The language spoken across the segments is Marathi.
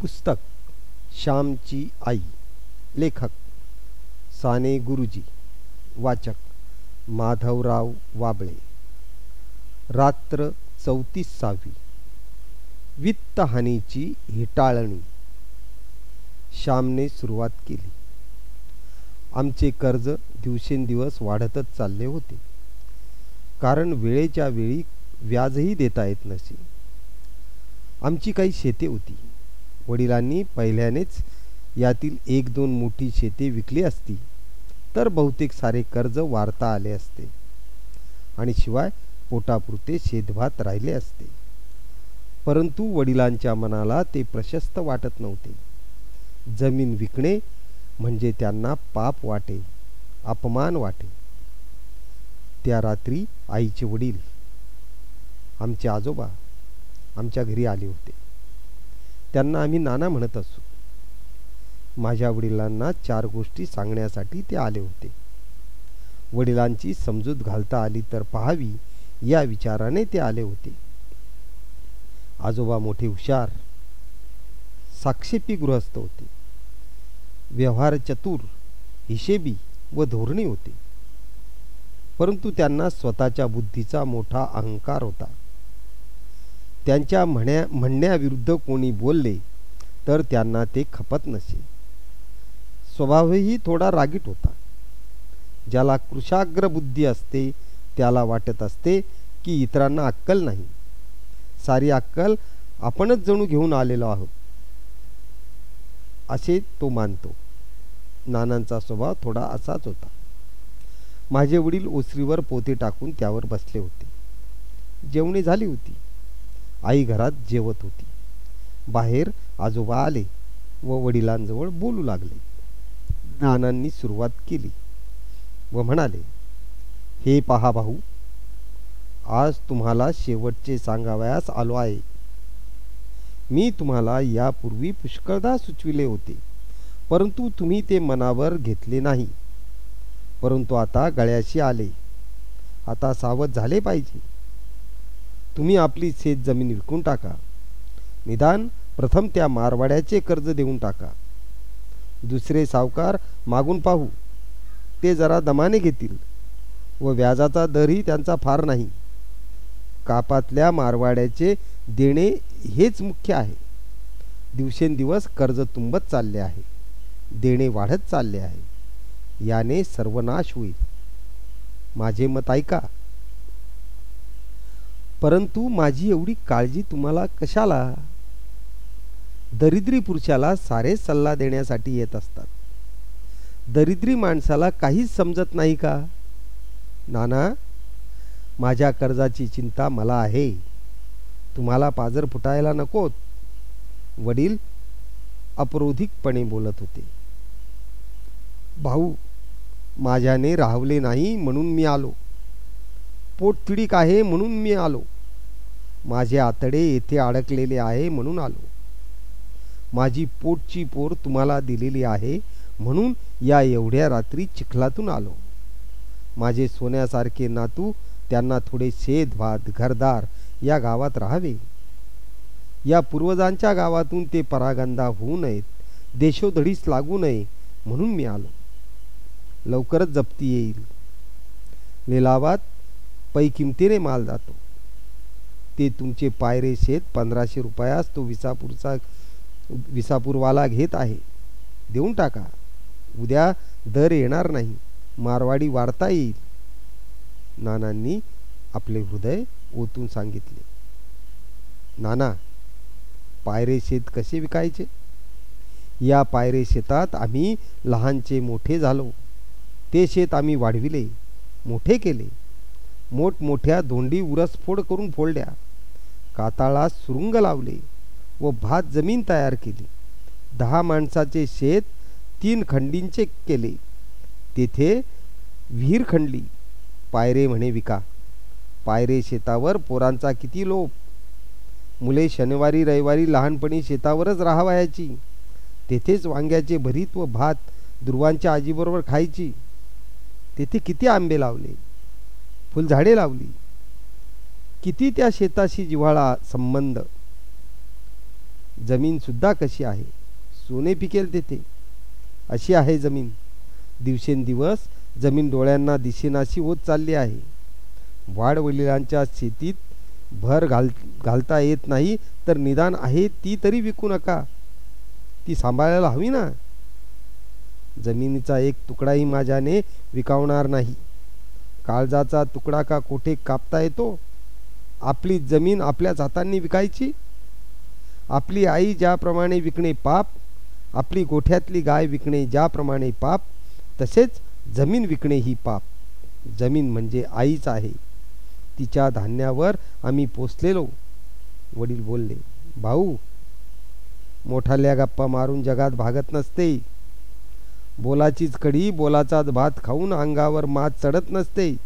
पुस्तक श्यामची आई लेखक साने गुरुजी वाचक माधवराव वाबळे. रात्र चौतीसावी वित्तहानीची हिटाळणी. श्यामने सुरुवात केली. आमचे कर्ज दिवसेंदिवस वाढतच चालले होते. कारण वेळेच्या वेळी व्याजही देता येत नसे. आमची काही शेते होती. वडिलांनी पहिल्यानेच यातील एक दोन मोठी शेते विकली असती तर बहुतेक सारे कर्ज वारता आले असते. आणि शिवाय पोटापुरते शेतभात राहिले असते. परंतु वडिलांच्या मनाला ते प्रशस्त वाटत नव्हते. जमीन विकणे म्हणजे त्यांना पाप वाटे अपमान वाटे. त्या रात्री आईचे वडील आमचे आजोबा आमच्या घरी आले होते. त्यांना आम्ही नाना म्हणत असू. माझ्या वडिलांना चार गोष्टी सांगण्यासाठी ते आले होते. वडिलांची समजूत घालता आली तर पाहावी या विचाराने ते आले होते. आजोबा मोठे हुशार साक्षेपी गृहस्थ होते. व्यवहार चतुर हिशेबी व धोरणी होते. परंतु त्यांना स्वतःच्या बुद्धीचा मोठा अहंकार होता. त्यांच्या म्हण्या म्हणण्याविरुद्ध कोणी बोलले तर त्यांना ते खपत नसे. स्वभावही थोडा रागीट होता. ज्याला कृशाग्र बुद्धी असते त्याला वाटत असते की इतरांना अक्कल नाही. सारी अक्कल आपणच जणू घेऊन आलेलो आहोत. असे तो मानतो. नानांचा स्वभाव थोडा असाच होता. माझे वडील ओसरीवर पोते टाकून त्यावर बसले होते. जेवणी झाली होती. आई घरात जेवत होती. बाहेर आजोबा आले व वडिलांजवळ बोलू लागले. नानांनी सुरुवात केली व म्हणाले हे पहा भाऊ आज तुम्हाला शेवटचे सांगावयास आलो आहे. मी तुम्हाला यापूर्वी पुष्कळदा सुचविले होते परंतु तुम्ही ते मनावर घेतले नाही. परंतु आता गळ्याशी आले. आता सावध झाले पाहिजे. तुम्ही आपली शेत जमीन विकून टाका. निदान प्रथम त्या मारवाड्याचे कर्ज देऊन टाका. दुसरे सावकार मागून पाहू. ते जरा दमाने घेतील व व्याजाचा दरही त्यांचा फार नाही. कापातल्या मारवाड्याचे देणे हेच मुख्य आहे. दिवसेंदिवस कर्ज तुंबत चालले आहे. देणे वाढत चालले आहे. याने सर्वनाश होईल. माझे मत ऐका. परंतु माझी एवढी काळजी तुम्हाला कशाला? दरिद्री पुरुषाला सारे सल्ला देण्यासाठी येत असतात. दरिद्री माणसाला काहीच समजत नाही का? नाना माझ्या कर्जाची चिंता मला आहे. तुम्हाला पाजर फुटायला नकोत. वडील अप्रोधिकपणे बोलत होते. भाऊ माझ्याने राहवले नाही म्हणून मी आलो. पोट तिडीक आहे म्हणून मी आलो. माझे आतडे येथे अडकलेले आहे म्हणून आलो. माझी पोटची पोर तुम्हाला दिलेली आहे म्हणून या एवढ्या रात्री चिखलातून आलो. माझे सोन्यासारखे नातू त्यांना थोडे शेत भात घरदार या गावात राहावे. या पूर्वजांच्या गावातून ते परागंदा होऊ नयेत देशोधडीस लागू नये म्हणून मी आलो. लवकरच जप्ती येईल. लिलावात पै किमतीने माल जातो. ते तुमचे पायरे शेत पंधराशे रुपयास तो विसापूरचा विसापूरवाला घेत आहे. देऊन टाका. उद्या दर येणार नाही. मारवाडी वाढता येईल. नानांनी आपले हृदय ओतून सांगितले. नाना पायरे शेत कसे विकायचे? या पायरे शेतात आम्ही लहानचे मोठे झालो. ते शेत आम्ही वाढविले मोठे केले. मोठमोठ्या धोंडी उरसफोड करून फोडल्या. काताळास सुरुंग लावले व भात जमीन तयार केली. दहा माणसाचे शेत तीन खंडींचे केले. तेथे विहीर खंडली पायरे म्हणे विका. पायरे शेतावर पोरांचा किती लोप. मुले शनिवारी रविवारी लहानपणी शेतावरच राहावयाची. तेथेच वांग्याचे भरीत व भात दुर्वांच्या आजीबरोबर खायची. तेथे किती आंबे लावले. फुलझाडे लावली. किती त्या शेताशी जिव्हाळा संबंध? जमीनसुद्धा कशी आहे? सोने पिकेल तेथे. अशी आहे जमीन. दिवसेंदिवस जमीन डोळ्यांना दिशेनाशी होत चालली आहे. वाडवडिलांच्या शेतीत भर घाल घालता येत नाही तर निदान आहे ती तरी विकू नका. ती सांभाळायला हवी ना? जमिनीचा एक तुकडाही माझ्याने विकावणार नाही. काळजाचा तुकडा का कोठे कापता येतो? आपली जमीन आपल्याच हातांनी विकायची? आपली आई ज्याप्रमाणे विकणे पाप आपली गोठ्यातली गाय विकणे ज्याप्रमाणे पाप तसेच जमीन विकणे ही पाप. जमीन म्हणजे आईच आहे. तिच्या धान्यावर आम्ही पोचलेलो वडील बोलले भाऊ मोठाल्या गप्पा मारून जगात भागत नसते. बोलाचीच कडी बोलाचाच भात खाऊन अंगावर मात चढत नसते.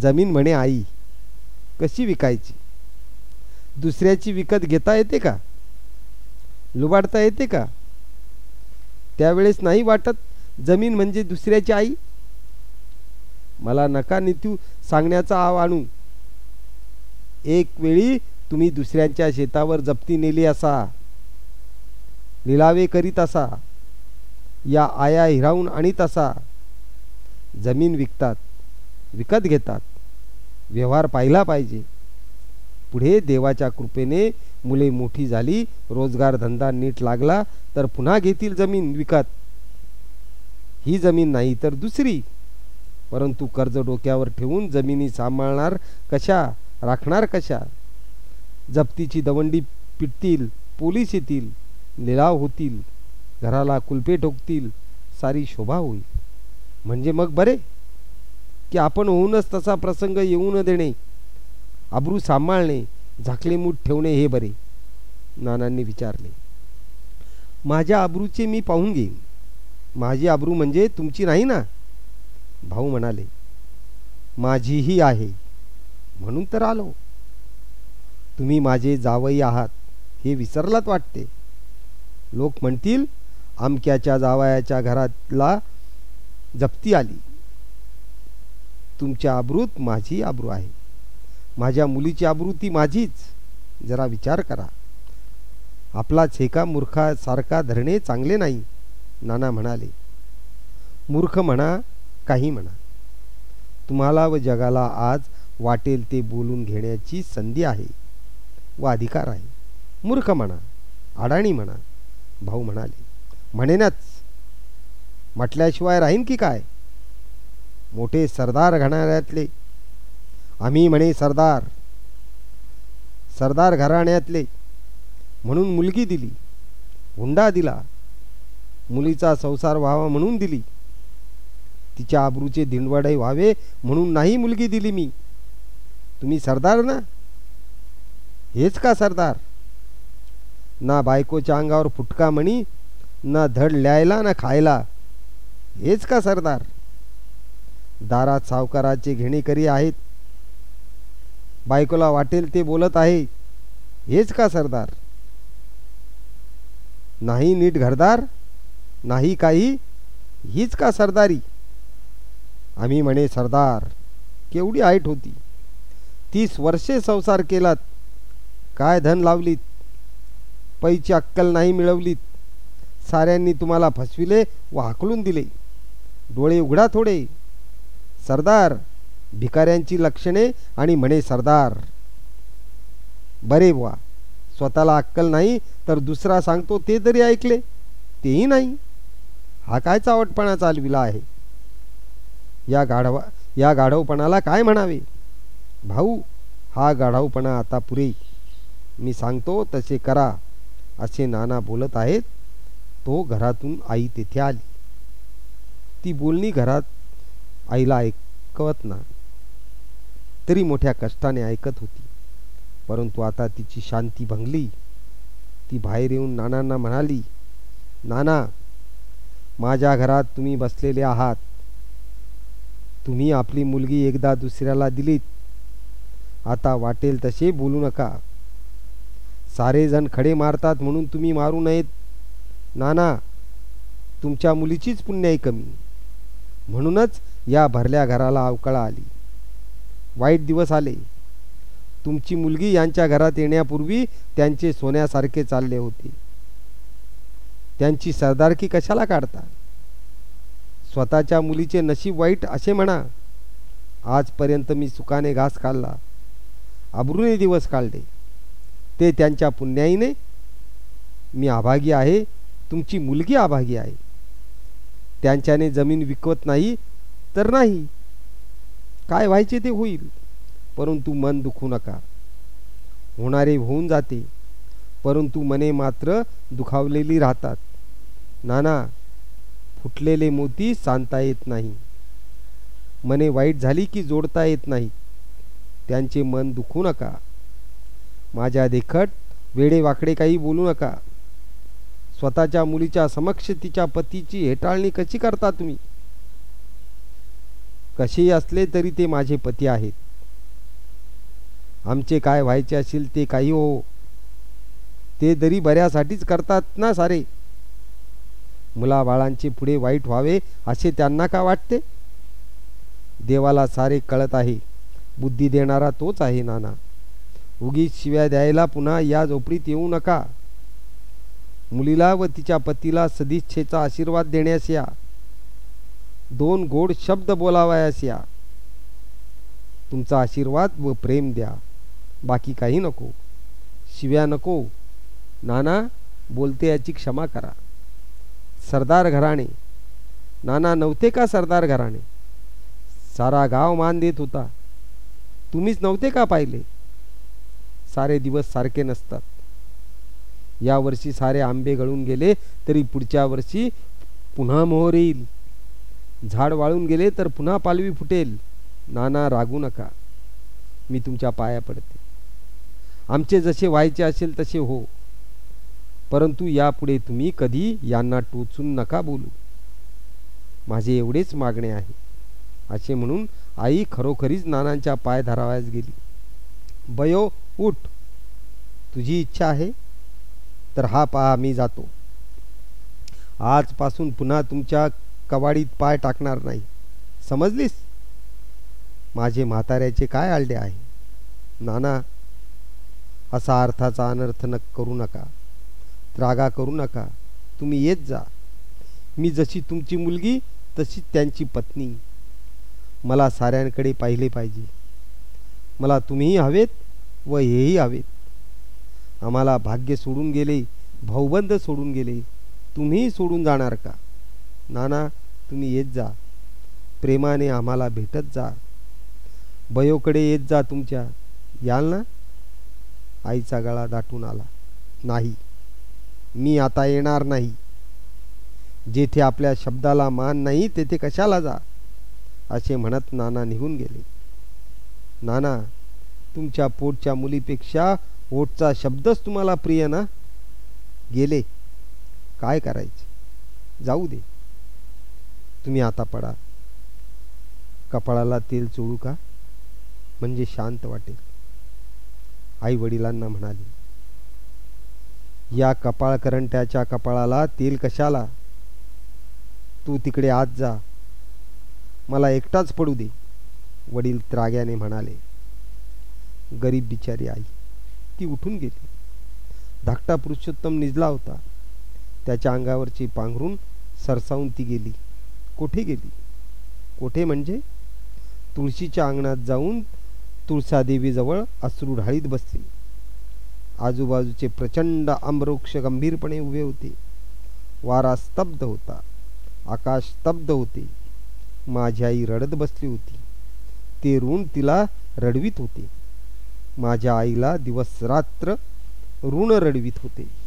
जमीन म्हणे आई कशी विकायची? दुसऱ्याची विकत घेता येते का? लुबाडता येते का? त्यावेळेस नाही वाटत जमीन म्हणजे दुसऱ्याची आई? मला नका नित्यू सांगण्याचा आव आणू. एक वेळी तुम्ही दुसऱ्यांच्या शेतावर जप्ती नेली असा. लिलावे करीत असा. या आया हिरावून आणीत असा जमीन विकतात विकत घेतात. व्यवहार पाहिला पाहिजे. पुढे देवाच्या कृपेने मुले मोठी झाली रोजगार धंदा नीट लागला तर पुन्हा घेतील जमीन विकत. ही जमीन नाही तर दुसरी. परंतु कर्ज डोक्यावर ठेवून जमिनी सांभाळणार कशा राखणार कशा? जप्तीची दवंडी पिटतील पोलीस येतील लिलाव होतील. घराला कुलपे ठोकतील सारी शोभा होईल. म्हणजे मग बरे? की आपण होऊनच तसा प्रसंग येऊ न देणे आबरू सांभाळणे झाकले मूठ ठेवणे हे बरे? नानांनी विचारले. माझ्या आबरूचे मी पाहून घेईन. माझी आबरू म्हणजे तुमची नाही ना? भाऊ म्हणाले. माझीही आहे. म्हणून तर आलो. तुम्ही माझे जावई आहात हे विसरलात वाटते. लोक म्हणतील आमक्याच्या जावयाच्या घरातला जप्ती आली. तुमच्या आबरूत माझी आबरू आहे. माझ्या मुलीची आबरू ती माझीच. जरा विचार करा. आपला छेका मूर्खासारखा धरणे चांगले नाही नाना म्हणाले. मूर्ख म्हणा काही म्हणा. तुम्हाला व जगाला आज वाटेल ते बोलून घेण्याची संधी आहे व अधिकार आहे. मूर्ख म्हणा अडाणी म्हणा भाऊ म्हणाले. म्हणेनच. म्हटल्याशिवाय राहीन की काय? मोठे सरदार घराण्यातले. आम्ही म्हणे सरदार. सरदार घराण्यातले. म्हणून मुलगी दिली. हुंडा दिला. मुलीचा संसार व्हावा म्हणून दिली. तिच्या आबरूचे दिंडवाडे व्हावे म्हणून नाही मुलगी दिली मी. तुम्ही सरदार ना? हेच का सरदार? ना बायकोच्या अंगावर फुटका म्हणी ना धड ल्यायला ना खायला. हेच का सरदार? दारात सावकाराचे घेणेकरी आहेत. बायकोला वाटेल ते बोलत आहे. हेच का सरदार? नाही नीट घरदार नाही काही हीच का सरदारी? आम्ही म्हणे सरदार केवढी आईट होती. तीस वर्षे संसार केलात. काय धन लावलीत? पैची अक्कल नाही मिळवलीत. साऱ्यांनी तुम्हाला फसविले व हाकलून दिले. डोळे उघडा थोडे. सरदार भिकाऱ्यांची लक्षणे आणि म्हणे सरदार. बरे बुवा स्वतःला अक्कल नाही तर दुसरा सांगतो ते तरी ऐकले. तेही नाही. हा काय चावटपणा चालविला आहे? या गाढवा या गाढवपणाला काय म्हणावे? भाऊ हा गाढवपणा आता पुरे. मी सांगतो तसे करा असे नाना बोलत आहेत. तो घरातून आई तेथे आली. ती बोलणी घरात आईला ऐकवत ना तरी मोठ्या कष्टाने ऐकत होती. परंतु आता तिची शांती भंगली. ती बाहेर येऊन नानांना म्हणाली नाना माझ्या घरात तुम्ही बसलेले आहात. तुम्ही आपली मुलगी एकदा दुसऱ्याला दिलीत. आता वाटेल तसे बोलू नका. सारेजण खडे मारतात म्हणून तुम्ही मारू नयेत. नाना तुमच्या मुलीचीच पुण्याई कमी. म्हणूनच या भरल्या घराला अवकळा आली. वाईट दिवस आले. तुमची मुलगी यांच्या घरात येण्यापूर्वी त्यांचे सोन्यासारखे चालले होते. त्यांची सरदारकी कशाला काढता? स्वतःच्या मुलीचे नशीब वाईट असे म्हणा. आजपर्यंत मी सुखाने घास काढला अब्रूने दिवस काढले. ते त्यांच्या पुण्याईने. मी आभागी आहे. तुमची मुलगी आभागी आहे. त्यांच्याने जमीन विकवत नाही तर नाही. काय व्हायचे ते होईल परंतु मन दुखू नका. होणारे होऊन जाते परंतु मने मात्र दुखावलेली राहतात. नाना फुटलेले मोती सांधता येत नाही. मने वाईट झाली की जोडता येत नाही. त्यांचे मन दुखू नका. माझ्या देखट वेडे वाकडे काही बोलू नका. स्वतःच्या मुलीच्या समक्ष तिच्या पतीची हेटाळणी कशी करता तुम्ही? कसेही असले तरी ते माझे पती आहेत. आमचे काय व्हायचे असेल ते काही हो. ते दरी बऱ्यासाठीच करतात ना सारे. मुलाबाळांचे पुढे वाईट व्हावे असे त्यांना का वाटते? देवाला सारे कळत आहे. बुद्धी देणारा तोच आहे नाना. उगीच शिव्या द्यायला पुन्हा या झोपडीत येऊ नका. मुलीला व तिच्या पतीला सदिच्छेचा आशीर्वाद देण्यास या. दोन गोड शब्द बोलावयास या. तुमचा आशीर्वाद व प्रेम द्या. बाकी काही नको. शिव्या नको. नाना बोलते याची क्षमा करा. सरदार घराणे. नाना नव्हते का सरदार घराणे? सारा गाव मान देत होता. तुम्हीच नव्हते का पाहिले? सारे दिवस सारखे नसतात. या वर्षी सारे आंबे गळून गेले तरी पुढच्या वर्षी पुन्हा मोहर येईल. झाड वाळून गेले तर पुन्हा पालवी फुटेल. नाना रागू नका. मी तुमच्या पाया पडते. आमचे जसे व्हायचे असेल तसे हो. परंतु यापुढे तुम्ही कधी यांना टोचून नका बोलू. माझे एवढेच मागणे आहे. असे म्हणून आई खरोखरीच नानांच्या पाय धरावयास गेली. बयो उठ. तुझी इच्छा आहे? तर हा पहा मी जातो. आजपासून पुन्हा तुमच्या कवाडीत पाय टाकणार नाही. समजलीस? माझे म्हाताऱ्याचे काय आलडे आहे? नाना असा अर्थाचा अनर्थ न करू नका. त्रागा करू नका. तुम्ही येत जा. मी जशी तुमची मुलगी तशी त्यांची पत्नी. मला साऱ्यांकडे पाहिले पाहिजे. मला तुम्हीही हवेत व हेही हवेत. आम्हाला भाग्य सोडून गेले भाऊबंद सोडून गेले. तुम्हीही सोडून जाणार का? नाना तुम्ही येत जा. प्रेमाने आम्हाला भेटत जा. बयोकडे येत जा तुमच्या. याल ना? आईचा गळा दाटून आला. नाही. मी आता येणार नाही. जेथे आपल्या शब्दाला मान नाही तेथे कशाला जा? असे म्हणत नाना निघून गेले. नाना तुमच्या पोटच्या मुलीपेक्षा ओटचा शब्दच तुम्हाला प्रिय ना गेले. काय करायचे? जाऊ दे. तुम्ही आता पडा. कपाळाला तेल चोळू का? म्हणजे शांत वाटेल. आई वडिलांना म्हणाली या कपाळ करंट्याच्या कपाळाला तेल कशाला? तू तिकडे आत जा. मला एकटाच पडू दे. वडील त्राग्याने म्हणाले गरीब बिचारी आई. ती उठून गेली. धाकटा पुरुषोत्तम निजला होता. त्याच्या अंगावरची पांघरून सरसावून ती गेली. कोठे गेली? कोठे म्हणजे? तुळशीच्या अंगणात जाऊन तुळसादेवीजवळ अश्रू ढाळीत बसली. आजूबाजूचे प्रचंड आम्रवृक्ष गंभीरपणे उभे होते. वारा स्तब्ध होता. आकाश स्तब्ध होते. माझी आई रडत बसली होती. ते ऋण तिला रडवीत होते. माझ्या आईला दिवस रात्र ऋण रडवीत होते.